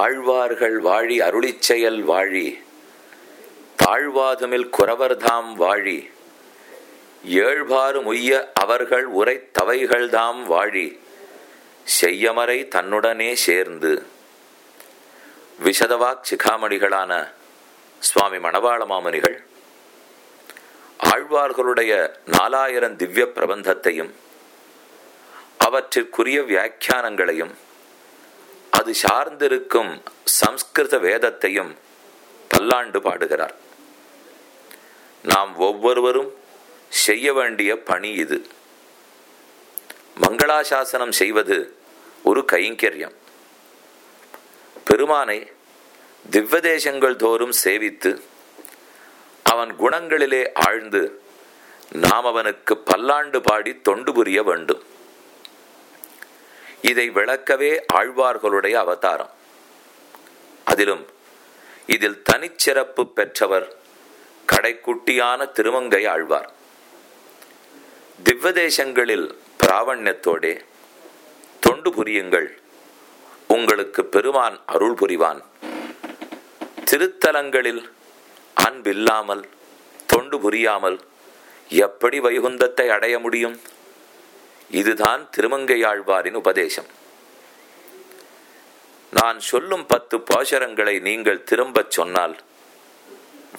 ஆழ்வார்கள் வாழி அருளிச்செயல் வாழி. தாழ்வாதுமில் குறவர்தாம் வாழி. ஏழ்பாறு முய்ய அவர்கள் உரை தவைகள்தாம் வாழி. செய்யமறை தன்னுடனே சேர்ந்து. விசதவாக் சிகாமணிகளான சுவாமி மணவாளமாமணிகள். ஆழ்வார்களுடைய நாலாயிரம் திவ்ய பிரபந்தத்தையும் அவற்றிற்குரிய வியாக்கியானங்களையும் அது சார்ந்திருக்கும் சம்ஸ்கிருத வேதத்தையும் பல்லாண்டு பாடுகிறார். நாம் ஒவ்வொருவரும் செய்ய வேண்டிய பணி இது. மங்களாசாசனம் செய்வது ஒரு கைங்கரியம். பெருமானை திவ்வதேசங்கள் தோறும் சேவித்து அவன் குணங்களிலே ஆழ்ந்து நாம் அவனுக்கு பல்லாண்டு பாடி தொண்டு புரிய வேண்டும். இதை விளக்கவே ஆழ்வார்களுடைய அவதாரம். அதிலும் இதில் தனிச்சிறப்பு பெற்றவர் கடைக்குட்டியான திருமங்கை ஆழ்வார். திவ்வதேசங்களில் பிராவண்யத்தோடே தொண்டு புரியுங்கள் உங்களுக்கு பெருமான் அருள் புரிவான். திருத்தலங்களில் அன்பில்லாமல் தொண்டு புரியாமல் எப்படி வைகுந்தத்தை அடைய முடியும்? இதுதான் திருமங்கையாழ்வாரின் உபதேசம். நான் சொல்லும் பத்து பாசரங்களை நீங்கள் திரும்பச் சொன்னால்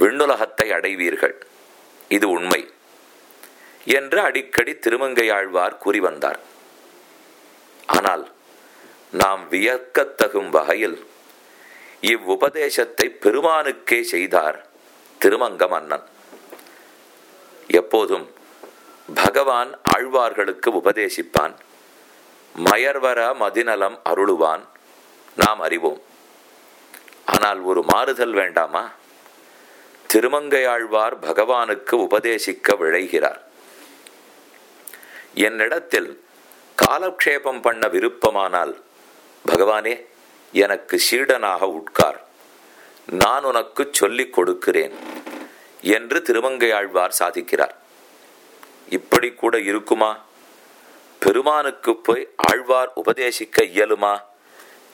விண்ணுலகத்தை அடைவீர்கள். இது உண்மை என்று அடிக்கடி திருமங்கையாழ்வார் கூறி வந்தார் ஆனால் நாம் வியக்கத்தகும் வகையில் இவ்வுபதேசத்தை பெருமானுக்கே செய்தார் திருமங்க மன்னன் எப்போதும் பகவான் ஆழ்வார்களுக்கு உபதேசிப்பான். மயர்வர மதிநலம் அருளுவான். நாம் அறிவோம். ஆனால் ஒரு மாறுதல் வேண்டாமா? திருமங்கையாழ்வார் பகவானுக்கு உபதேசிக்க விழைகிறார். என்னிடத்தில் காலக்ஷேபம் பண்ண விருப்பமானால் பகவானே எனக்கு சீடனாக உட்கார். நான் உனக்கு சொல்லிக் கொடுக்கிறேன் என்று திருமங்கையாழ்வார் சாதிக்கிறார். இப்படி கூட இருக்குமா? பெருமானுக்கு போய் ஆழ்வார் உபதேசிக்க இயலுமா?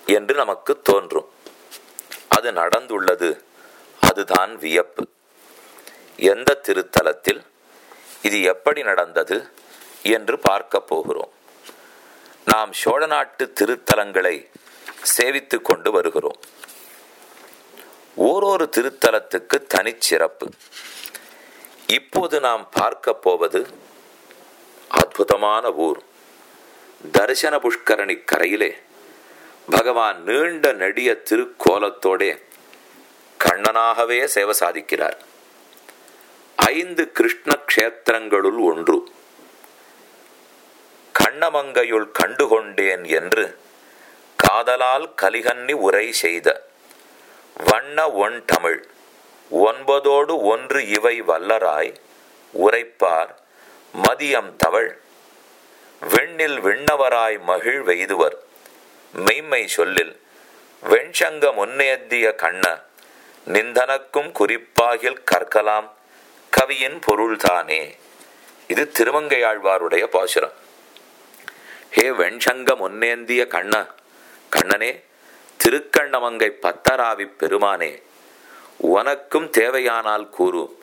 என்று நமக்கு தோன்றும். அது நடந்துள்ளது. அதுதான் வியப்பு. எந்த திருத்தலத்தில் இது எப்படி நடந்தது என்று பார்க்க போகிறோம். நாம் சோழ நாட்டு திருத்தலங்களை சேவித்து கொண்டு வருகிறோம். ஓரொரு திருத்தலத்துக்கு தனிச்சிறப்பு. இப்போது நாம் பார்க்க போவது அற்புதமான ஊர். தரிசன புஷ்கரணி கரையிலே பகவான் நீண்ட நெடிய திருக்கோலத்தோடே கண்ணனாகவே சேவை சாதிக்கிறார். ஐந்து கிருஷ்ண கஷேத்திரங்களுள் ஒன்று. கண்ணமங்கையுள் கண்டுகொண்டேன் என்று காதலால் கலிகன்னி உரை செய்த வண்ண ஒன் தமிழ். ஒன்பதோடு ஒன்று இவை வல்லராய் உரைப்பார் மதியம் தவள். விண்ணில் விண்ணவராய் மகிழ் வெய்துவர். மெய்மை சொல்லில் வெண்சங்க முன்னேத்திய கண்ண நிந்தனக்கும் குறிப்பாகில் கற்கலாம் கவியின் பொருள்தானே. இது திருமங்கையாழ்வாருடைய பாசுரம். ஹே வெண்சங்க முன்னேந்திய கண்ண கண்ணனே திருக்கண்ணமங்கை பத்தராவி பெருமானே உனக்கும் தேவையானால் கூறு.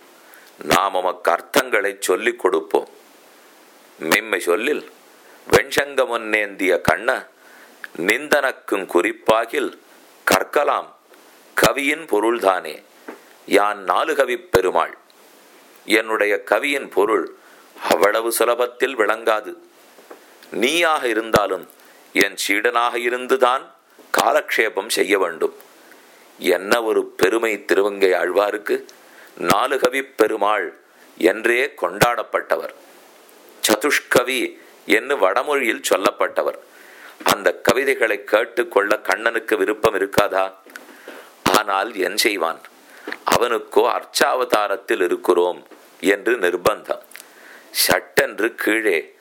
நாம் உமக்கு அர்த்தங்களை சொல்லிக் கொடுப்போம். மிம்மை சொல்லில் வெண்சங்கமுன்னேந்திய கண்ண நிந்தனக்கும் குறிப்பாகில் கற்கலாம். கவியின் பொருள்தானே. யான் நாலு கவி பெருமாள். என்னுடைய கவியின் பொருள் அவ்வளவு சுலபத்தில் விளங்காது. நீயாக இருந்தாலும் என் சீடனாக இருந்துதான் காலக்ஷேபம் செய்ய வேண்டும். என்ன ஒரு பெருமை திருவங்கை ஆழ்வாருக்கு? நாலு கவி பெருமாள் என்றே கொண்டாடப்பட்டவர். சதுஷ்கவி என்று வடமொழியில் சொல்லப்பட்டவர். அந்த கவிதைகளை கேட்டுக்கொள்ள கண்ணனுக்கு விருப்பம் இருக்காதா? ஆனால் என் செய்வான். அவனுக்கோ அர்ச்சாவதாரத்தில் இருக்கிறோம் என்று நிர்பந்தம். சட்டென்று கீழே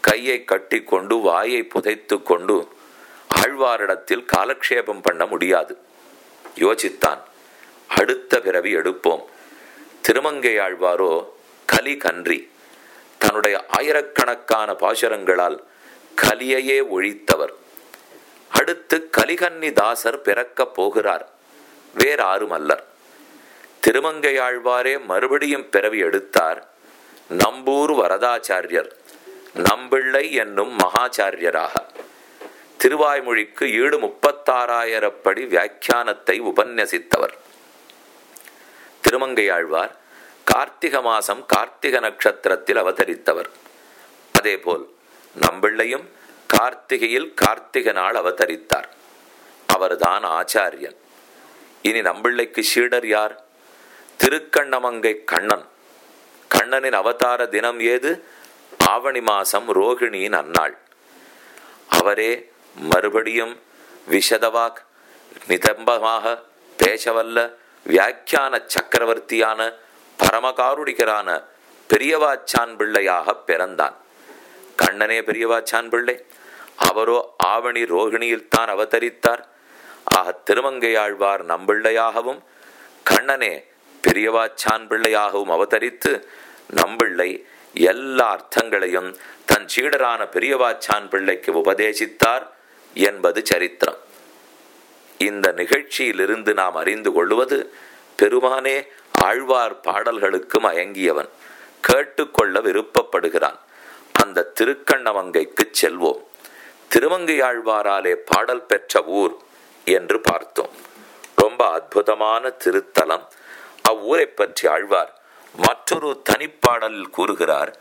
கையை கட்டி கொண்டு வாயை புதைத்து கொண்டு ஆழ்வாரிடத்தில் காலக்ஷேபம் பண்ண முடியாது. யோசித்தான். அடுத்த பிறவி எடுப்போம். திருமங்கையாழ்வாரோ கலி கன்றி. தன்னுடைய ஆயிரக்கணக்கான பாசுரங்களால் கலியையே ஒழித்தவர். அடுத்து கலிகன்னி தாசர் பிறக்கப் போகிறார். வேற ஆரும் அல்லர் திருமங்கையாழ்வாரே மறுபடியும் பிறவி எடுத்தார். நம்பூர் வரதாச்சாரியர். நம்பிள்ளை என்னும் மகாச்சாரியராக. திருவாய்மொழிக்கு ஈடு முப்பத்தாறாயிரப்படி வியாக்கியானத்தை உபன்யசித்தவர். திருமங்கையாழ்வார் கார்த்திக மாசம் கார்த்திக நட்சத்திரத்தில் அவதரித்தவர். அதேபோல் நம்பிள்ளையும் கார்த்திகையில் கார்த்திக நாள் அவதரித்தார். அவர்தான் ஆச்சாரியன். இனி நம்பிள்ளைக்கு சீடர் யார்? திருக்கண்ணமங்கை கண்ணன். கண்ணனின் அவதார தினம் ஏது? ஆவணி மாசம் ரோகிணியின் அன்னாள் அவரே மறுபடியும் விஷதவாக் நிதம்பமாக பேசவல்ல வியாக்கியான சக்கரவர்த்தியான பரமகாருடிகரான பெரியவாச்சான் பிள்ளையாக பிறந்தான். கண்ணனே பெரியவாச்சான் பிள்ளை அவரோ ஆவணி ரோகிணியில் தான் அவதரித்தார். ஆக திருமங்கையாழ்வார் நம்பிள்ளையாகவும் கண்ணனே பெரியவாச்சான் பிள்ளையாகவும் அவதரித்து நம்பிள்ளை எல்லா அர்த்தங்களையும் தன் சீடரான பெரியவாச்சான் பிள்ளைக்கு உபதேசித்தார். என்பது சரித்திரம். இந்த நிகழ்ச்சியிலிருந்து நாம் அறிந்து கொள்வது பெருமானே ஆழ்வார் பாடல்களுக்கு மயங்கியவன். கேட்டுக்கொள்ள விருப்பப்படுகிறான். அந்த திருக்கண்ணமங்கைக்கு செல்வோம். திருமங்கையாழ்வாராலே பாடல் பெற்ற ஊர் என்று பார்த்தோம். ரொம்ப அற்புதமான திருத்தலம். அவ்வூரை பற்றி ஆழ்வார் மற்றொரு தனிப்பாடலில் கூறுகிறார்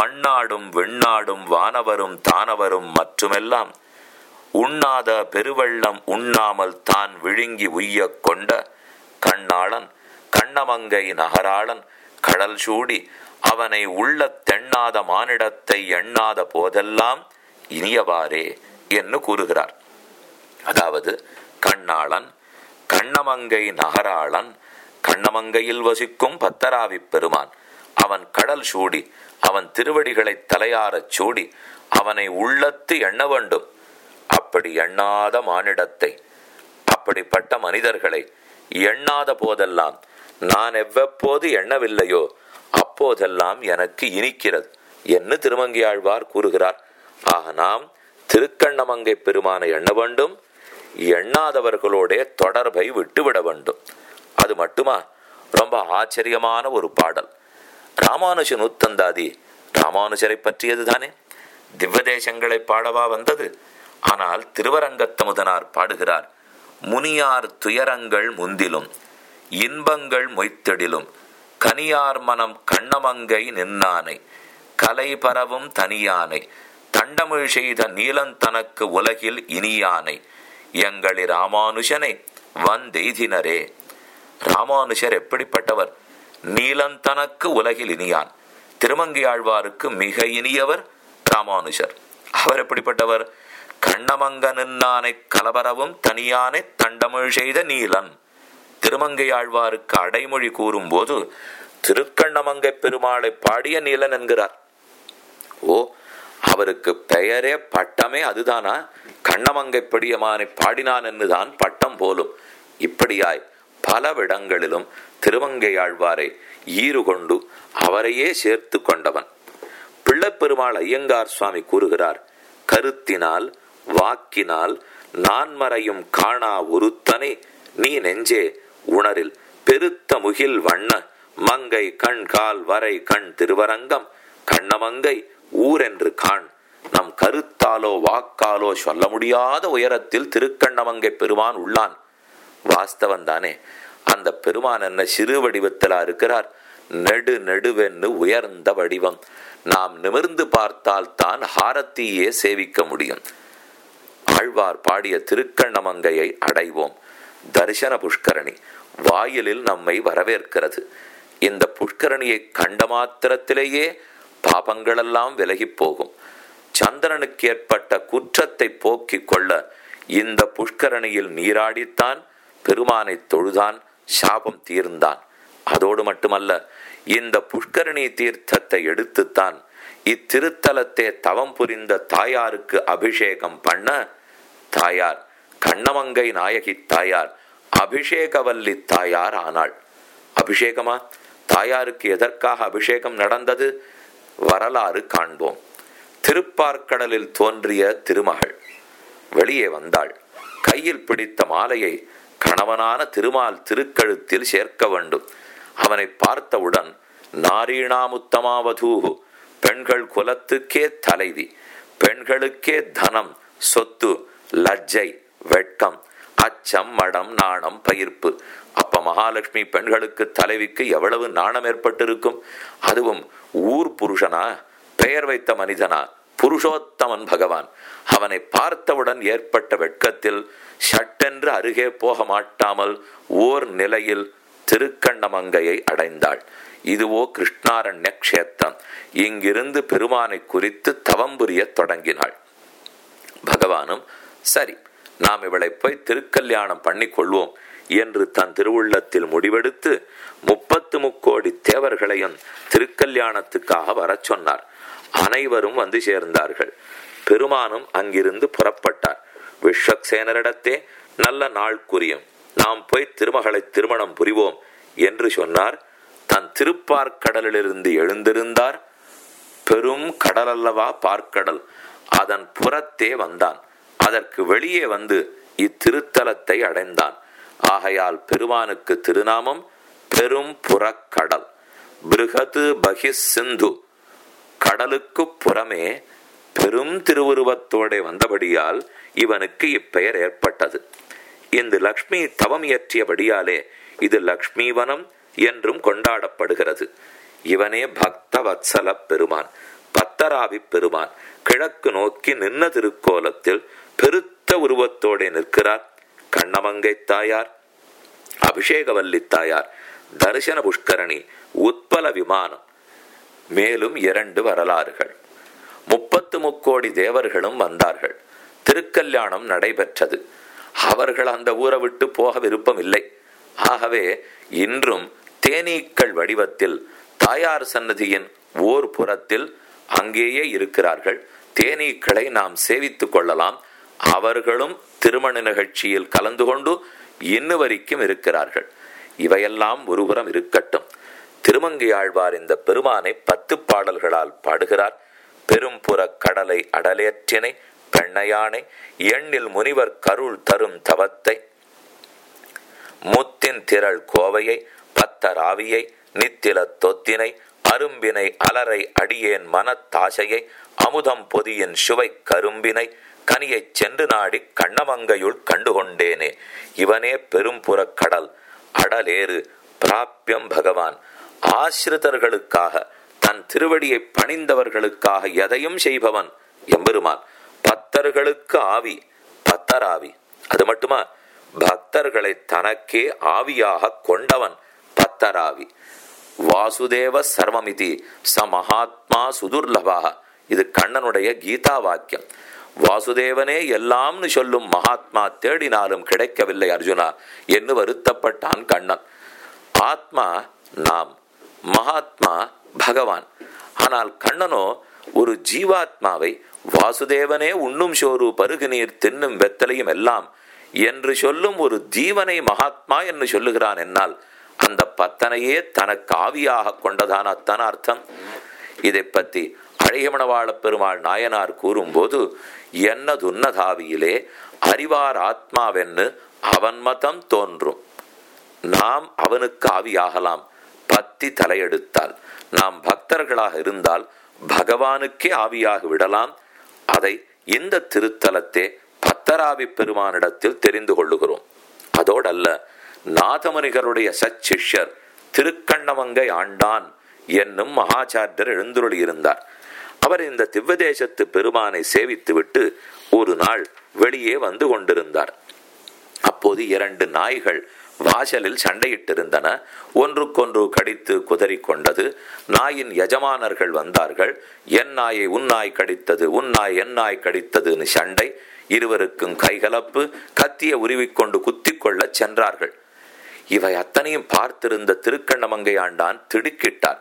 மண்ணாடும் வெண்ணாடும் வானவரும் தானவரும் மற்றுமெல்லாம் உண்ணாத பெருவெள்ளம் உண்ணாமல் தான் விழுங்கி உய்ய கொண்ட கண்ணாளன் கண்ணமங்கை நகராளன் கடல் சூடி அவனை உள்ள தெண்ணாத மானிடத்தை எண்ணாத போதெல்லாம் இனியவாறே என்று கூறுகிறார். அதாவது கண்ணாளன் கண்ணமங்கை நகராளன் கண்ணமங்கையில் வசிக்கும் பத்தராவி பெருமான் அவன் கடல் சூடி அவன் திருவடிகளை தலையாரச் சூடி அவனை உள்ளத்து எண்ண வேண்டும். அப்படி எண்ணாத மானிடத்தை அப்படிப்பட்ட மனிதர்களை எண்ணாத போதெல்லாம் நான் எவ்வப்போது எண்ணவில்லையோ அப்போதெல்லாம் எனக்கு இனிக்கிறது என்று திருமங்கியாழ்வார் கூறுகிறார். ஆக நாம் திருக்கண்ணமங்கை பெருமானை எண்ண வேண்டும் எண்ணாதவர்களோட தொடர்பை விட்டுவிட வேண்டும். அது மட்டுமா? ரொம்ப ஆச்சரியமான ஒரு பாடல். ராமானுஜ நூத்தந்தாதி ராமானுஜரை பற்றியது தானே திவ்வதேசங்களை பாடவா வந்தது? ஆனால் திருவரங்கத்தமுதனார் பாடுகிறார் முனியார் துயரங்கள் முந்திலும் இன்பங்கள் மொய்த்தெடிலும் கனியார் மனம் கண்ணமங்கை நின்னானை கலை பரவும் தனியானை தண்டமிழ் செய்த நீலந்தனக்கு உலகில் இனியானை எங்களி ராமானுஷனை வந்தெய்தினரே ராமானுஷர் எப்படிப்பட்டவர்? நீலந்தனக்கு உலகில் இனியான் திருமங்கையாழ்வாருக்கு மிக இனியவர் ராமானுஷர். அவர் எப்படிப்பட்டவர்? கண்ணமங்க நின்னானை கலவரவும் தனியானை தண்டமிழ் செய்த நீலன். திருமங்கையாழ்வாருக்கு அடைமொழி கூறும்போது திருக்கண்ணமங்கை பெருமாளை பாடிய நீலன் என்கிறார். ஓ அவருக்கு பெயரே பட்டமே அதுதானா? கண்ணமங்கை பெடியமானை பாடினான் என்றுதான் பட்டம் போலும். இப்படியாய் பலவிடங்களிலும் திருமங்கையாழ்வாரை ஈறு கொண்டு அவரையே சேர்த்து கொண்டவன். பிள்ளைப்பெருமாள் ஐயங்கார் சுவாமி கூறுகிறார் கருத்தினால் வாக்கினால் நான் மறையும் காணா உருத்தனை நீ நெஞ்சே உணரில் பெருத்த முகில் வண்ண மங்கை கண் கால் வரை கண் திருவரங்கம் கண்ணமங்கை ஊரென்று காண். நம் கருத்தாலோ வாக்காலோ சொல்ல முடியாத உயரத்தில் திருக்கண்ணமங்கை பெருமான் உள்ளான். வாஸ்தவன் தானே அந்த பெருமான் என்ன சிறு வடிவத்திலா இருக்கிறார்? நெடு நெடுவென்னு உயர்ந்த வடிவம். நாம் நிமிர்ந்து பார்த்தால் தான் ஹாரத்தியே சேவிக்க முடியும். ஆழ்வார் பாடிய திருக்கண்ணமங்கையை அடைவோம். தரிசன புஷ்கரணி வாயிலில் நம்மை வரவேற்கிறது. இந்த புஷ்கரணியை கண்ட மாத்திரத்திலேயே பாபங்களெல்லாம் விலகி போகும். சந்திரனுக்கு ஏற்பட்ட குற்றத்தை போக்கிக் கொள்ள இந்த புஷ்கரணியில் நீராடித்தான் பெருமானை தொழுதான் சாபம் தீர்ந்தான். அதோடு மட்டுமல்ல இந்த புஷ்கரணி தீர்த்தத்தை எடுத்துத்தான் இத்திருத்தலத்தே தவம் புரிந்த தாயாருக்கு அபிஷேகம் பண்ண தாயார். கண்ணமங்கை நாயகி தாயார் அபிஷேகவல்லி தாயார் ஆனாள். அபிஷேகமா? தாயாருக்கு எதற்காக அபிஷேகம் நடந்தது? வரலாறு காண்போம். திருப்பார்க்கடலில் தோன்றிய திருமகள் வெளியே வந்தாள். கையில் பிடித்த மாலையை கணவனான திருமால் திருக்கழுத்தில் சேர்க்க வேண்டும். அவனை பார்த்தவுடன் நாரீணாமுத்தமாவதூ பெண்கள் குலத்துக்கே தலைவி பெண்களுக்கே தனம் சொத்து லஜ்ஜை வெட்கம் அச்சம் மடம் நாணம் பயிர்ப்பு. அப்ப மகாலட்சுமி பெண்களுக்கு தலைவிக்கு எவ்வளவு நாணம் ஏற்பட்டிருக்கும்? அதுவும் ஊர் புருஷனா பெயர் வைத்த மனிதனா புருஷோத்தமன் பகவான். அவனை பார்த்தவுடன் ஏற்பட்ட வெட்கத்தில் சட்டென்று அருகே போக மாட்டாமல் ஓர் நிலையில் திருக்கண்ணமங்கையை அடைந்தாள். இதுவோ கிருஷ்ணாரண்ய கஷேத்திரம் இங்கிருந்து பெருமானை குறித்து தவம் புரியத் தொடங்கினாள். பகவானும் சரி நாம் இவளை போய் திருக்கல்யாணம் பண்ணிக் கொள்வோம் என்று தன் திருவுள்ளத்தில் முடிவெடுத்து முப்பத்து முக்கோடி தேவர்களையும் திருக்கல்யாணத்துக்காக வரச் சொன்னார். அனைவரும் வந்து சேர்ந்தார்கள். பெருமானும் அங்கிருந்து புறப்பட்டார். விஸ்வக்சேனரிடத்தே நல்ல நாள் குறியும். நாம் போய் திருமகளை திருமணம் புரிவோம் என்று சொன்னார் தன் திருப்பார்க்கடலிலிருந்து எழுந்திருந்தார். பெரும் கடல் அல்லவா பார்க்கடல். அதன் புறத்தே வந்தான். அதற்கு வெளியே வந்து இத்திருத்தலத்தை அடைந்தான். ஆகையால் பெருமானுக்கு திருநாமம் பெரும் புறக்கடல். பிருகது பகிஸ் சிந்து கடலுக்கு புறமே பெரும் திருவுருவத்தோட வந்தபடியால் இவனுக்கு இப்பெயர் ஏற்பட்டது. இந்த லக்ஷ்மி தவம் இயற்றியபடியாலே இது லக்ஷ்மிவனம் என்றும் கொண்டாடப்படுகிறது. இவனே பக்த வத்சல பெருமான் பத்தராவி பெருமான். கிழக்கு நோக்கி நின்ன திருக்கோலத்தில் பெருத்த உருவத்தோடே நிற்கிறார். கண்ணமங்கை தாயார் அபிஷேகவல்லி தாயார் தரிசன புஷ்கரணி உத்பல விமானம் மேலும் இரண்டு வரலாறுகள். முப்பத்து முக்கோடி தேவர்களும் வந்தார்கள். திருக்கல்யாணம் நடைபெற்றது. அவர்கள் அந்த ஊரை விட்டு போக விருப்பம் இல்லை ஆகவே இன்றும் தேனீக்கள் வடிவத்தில் தாயார் சன்னதியின் ஓர் புறத்தில் அங்கேயே இருக்கிறார்கள். தேனீக்களை நாம் சேவித்துக் கொள்ளலாம். அவர்களும் திருமண நிகழ்ச்சியில் கலந்து கொண்டு இன்னு வரைக்கும் இருக்கிறார்கள். இவையெல்லாம் ஒருபுறம் இருக்கட்டும். திருமங்கையாழ்வார் இந்த பெருமானை பத்து பாடல்களால் பாடுகிறார். பெரும்புற கடலை அடலேற்றினை பெண்ணையானை எண்ணில் முனிவர் கருள் தரும் தவத்தை முத்தின் திரள் கோவையை பத்தராவியை நித்தில தொத்தினை அரும்பினை அலரை அடியேன் மனத்தாசையை அமுதம் பொதியின் சுவை கரும்பினை கனியைச் சென்று நாடி கண்ணமங்கையுள் கண்டுகொண்டேனே. இவனே பெரும்புறக் கடல் அடலேறு பிராப்பியம் பகவான். ஆசிரிதர்களுக்காக தன் திருவடியை பணிந்தவர்களுக்காக எதையும் செய்பவன் எம்பெருமான். பக்தர்களுக்கு ஆவி பத்தராவி. அது மட்டுமா? பக்தர்களை தனக்கே ஆவியாக கொண்டவன். தராவி வாசுதேவ சர்வமிதி ச மகாத்மா சுதுர்லபாக. இது கண்ணனுடைய கீதா வாக்கியம் வாசுதேவனே எல்லாம்னு சொல்லும் மகாத்மா தேடினாலும் கிடைக்கவில்லை அர்ஜுனா என்று வருத்தப்பட்டான் கண்ணன். ஆத்மா நாம் மகாத்மா பகவான். ஆனால் கண்ணனோ ஒரு ஜீவாத்மாவை வாசுதேவனே உண்ணும் சோறு பருகு நீர் தின்னும் வெத்தலையும் எல்லாம் என்று சொல்லும் ஒரு ஜீவனை மகாத்மா என்று சொல்லுகிறான் என்னால் அந்த பத்தனையே தனக்கு ஆவியாக கொண்டதான அத்தன அர்த்தம். இதை பற்றி அழகிமணவாள பெருமாள் நாயனார் கூறும்போது என்னதுன்னதாவியிலே அறிவார் ஆத்மாவென்னு அவன் மதம் தோன்றும். நாம் அவனுக்கு ஆவியாகலாம். பத்தி தலையெடுத்தால். நாம் பக்தர்களாக இருந்தால் பகவானுக்கே ஆவியாக விடலாம். அதை இந்த திருத்தலத்தே பத்தராவி பெருமானிடத்தில் தெரிந்து கொள்ளுகிறோம். அதோடல்ல நாதமுனிகளுடைய சச்சிஷ்யர் திருக்கண்ணமங்கை ஆண்டான் என்னும் மகாச்சாரியர் எழுந்துருளியிருந்தார். அவர் இந்த திவ்வதேசத்து பெருமானை சேவித்துவிட்டு ஒரு நாள் வெளியே வந்து கொண்டிருந்தார். அப்போது இரண்டு நாய்கள் வாசலில் சண்டையிட்டிருந்தன. ஒன்றுக்கொன்று கடித்து குதறி கொண்டது நாயின் எஜமானர்கள் வந்தார்கள். என் நாயை உன் நாய் கடித்தது உன் நாய் என் நாய் கடித்ததுன்னு சண்டை. இருவருக்கும் கைகலப்பு கத்திய உருவிக்கொண்டு குத்தி கொள்ளச் சென்றார்கள். இவை அத்தனையும் பார்த்திருந்த திருக்கண்ணமங்கை ஆண்டான் திடுக்கிட்டார்.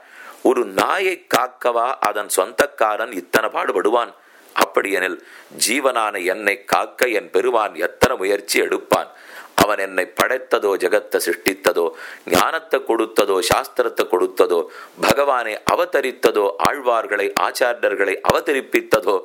ஒரு நாயை காக்கவா? அதன் சொந்தக்காரன் இத்தனை பாடுபடுவான். அப்படியெனில் ஜீவனான என்னை காக்க என் பெருவான் எத்தனை முயற்சி எடுப்பான்? அவன் என்னை படைத்ததோ ஜெகத்தை சிருஷ்டித்ததோ ஞானத்தை கொடுத்ததோ சாஸ்திரத்தை கொடுத்ததோ பகவானை அவதரித்ததோ ஆழ்வார்களை ஆச்சாரியர்களை அவதரிப்பித்ததோ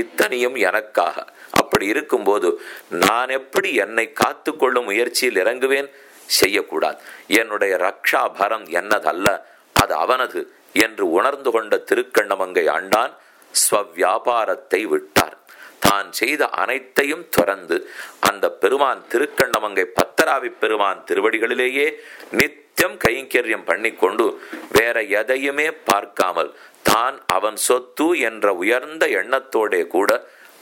இத்தனையும் எனக்காக. அப்படி இருக்கும்போது நான் எப்படி என்னை காத்துக்கொள்ளும் முயற்சியில் இறங்குவேன்? செய்யக்கூடாது. என்னுடைய ரக்ஷா பரம் என்னதல்ல அது அவனது என்று உணர்ந்து கொண்ட திருக்கண்ணமங்கை ஆண்டான் ஸ்வவியாபாரத்தை விட்டார். தான் செய்த அனைத்தையும் துறந்து அந்த பெருமான் திருக்கண்ணமங்கை பத்தராவி பெருமான் திருவடிகளிலேயே நித்தியம் கைங்கரியம் பண்ணிக்கொண்டு வேற எதையுமே பார்க்காமல் தான் அவன் சொத்து என்ற உயர்ந்த எண்ணத்தோடே கூட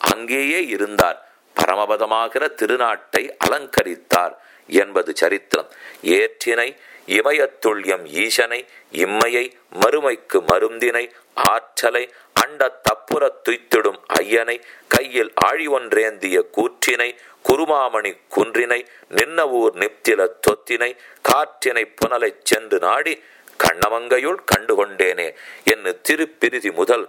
அங்கேயே இருந்தார். பரமபதமாகிற திருநாட்டை அலங்கரித்தார் என்பது சரித்திரம். ஏற்றினை இமயத்துள்யம் ஈசனை இம்மையை மறுமைக்கு மருந்தினை ஆற்றலை அண்ட தப்புற துய்த்திடும் ஐயனை கையில் ஆழி ஒன்றேந்திய கூற்றினை குருமாமணி குன்றினை நின்னவூர் நிப்தில தொத்தினை காற்றினை புனலைச் சென்று நாடி கண்ணமங்கையுள் கண்டுகொண்டேனே என்று திருப்பிரிதி முதல்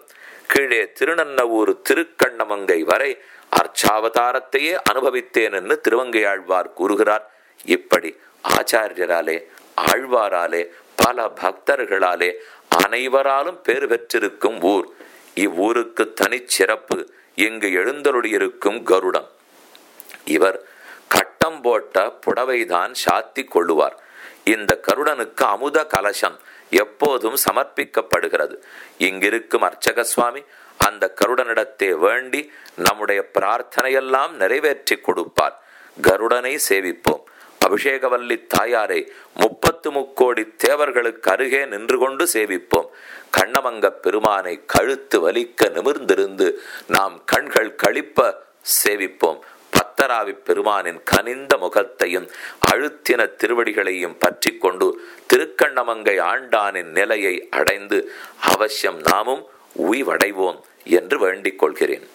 கீழே திருநன்னவூர் திருக்கண்ணமங்கை வரை அர்ச்சாவதாரத்தையே அனுபவித்தேன் என்று திருவங்கையாழ்வார் கூறுகிறார். இப்படி ஆச்சாரியராலே ஆழ்வாராலே பல பக்தர்களாலே அனைவராலும் பேறு பெற்றிருக்கும் ஊர். இவ்வூருக்கு தனிச்சிறப்பு இங்கு எழுந்தருளியிருக்கும் கருடம். இவர் கட்டம் போட்ட புடவைதான் சாத்தி கொள்ளுவார். இந்த கருடனுக்கு அமுத கலசம் எப்போதும் சமர்ப்பிக்கப்படுகிறது. இங்கிருக்கும் அர்ச்சக சுவாமி அந்த கருடனிடத்தை வேண்டி நம்முடைய பிரார்த்தனையெல்லாம் நிறைவேற்றி கொடுப்பார். கருடனை சேவிப்போம். அபிஷேகவல்லி தாயாரை முப்பத்து முக்கோடி தேவர்களுக்கு அருகே நின்று கொண்டு சேவிப்போம். கண்ணமங்க பெருமானை கழுத்து வலிக்க நிமிர்ந்திருந்து நாம் கண்கள் கழிப்ப சேவிப்போம். பத்தராவி பெருமானின் கனிந்த முகத்தையும் அழுத்தின திருவடிகளையும் பற்றி கொண்டு திருக்கண்ணமங்கை ஆண்டானின் நிலையை அடைந்து அவசியம் நாமும் உய்வடைவோம் என்று வேண்டிக் கொள்கிறேன்.